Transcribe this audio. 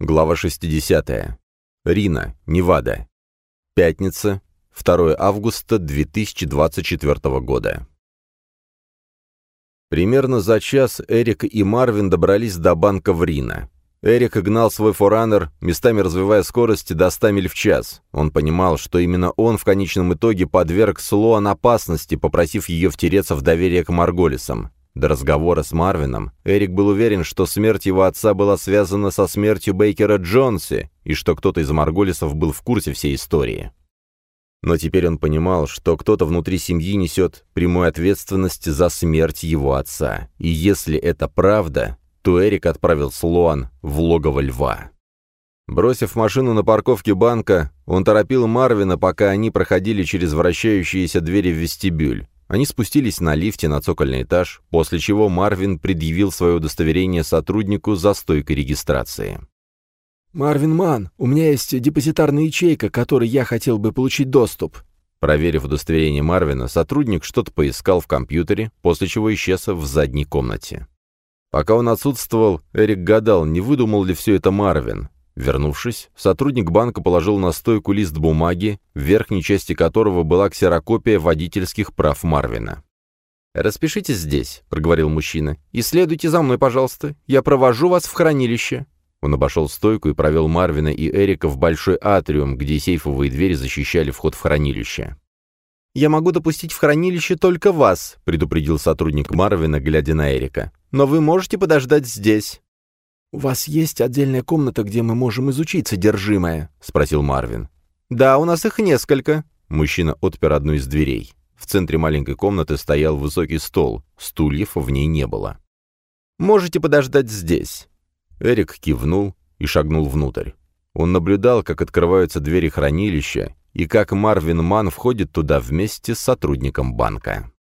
Глава 60. Рина, Невада. Пятница, 2 августа 2024 года. Примерно за час Эрик и Марвин добрались до банка в Рино. Эрик гнал свой форанер, местами развивая скорость до 100 миль в час. Он понимал, что именно он в конечном итоге подверг Слоан опасности, попросив ее втереться в доверие к Марголисам. До разговора с Марвином Эрик был уверен, что смерть его отца была связана со смертью Бейкера Джонси и что кто-то из Марголисов был в курсе всей истории. Но теперь он понимал, что кто-то внутри семьи несет прямую ответственность за смерть его отца. И если это правда, то Эрик отправил Слоан в логово льва. Бросив машину на парковке банка, он торопил Марвина, пока они проходили через вращающиеся двери в вестибюль. Они спустились на лифте на цокольный этаж, после чего Марвин предъявил свое удостоверение сотруднику за стойкой регистрации. «Марвин Ман, у меня есть депозитарная ячейка, к которой я хотел бы получить доступ». Проверив удостоверение Марвина, сотрудник что-то поискал в компьютере, после чего исчез в задней комнате. Пока он отсутствовал, Эрик гадал, не выдумал ли все это Марвин. Вернувшись, сотрудник банка положил на стойку лист бумаги, в верхней части которого была ксерокопия водительских прав Марвина. «Распишитесь здесь», — проговорил мужчина, — «и следуйте за мной, пожалуйста. Я провожу вас в хранилище». Он обошел стойку и провел Марвина и Эрика в большой атриум, где сейфовые двери защищали вход в хранилище. «Я могу допустить в хранилище только вас», — предупредил сотрудник Марвина, глядя на Эрика. «Но вы можете подождать здесь». «У вас есть отдельная комната, где мы можем изучить содержимое?» — спросил Марвин. «Да, у нас их несколько». Мужчина отпер одну из дверей. В центре маленькой комнаты стоял высокий стол, стульев в ней не было. «Можете подождать здесь». Эрик кивнул и шагнул внутрь. Он наблюдал, как открываются двери хранилища и как Марвин Ман входит туда вместе с сотрудником банка.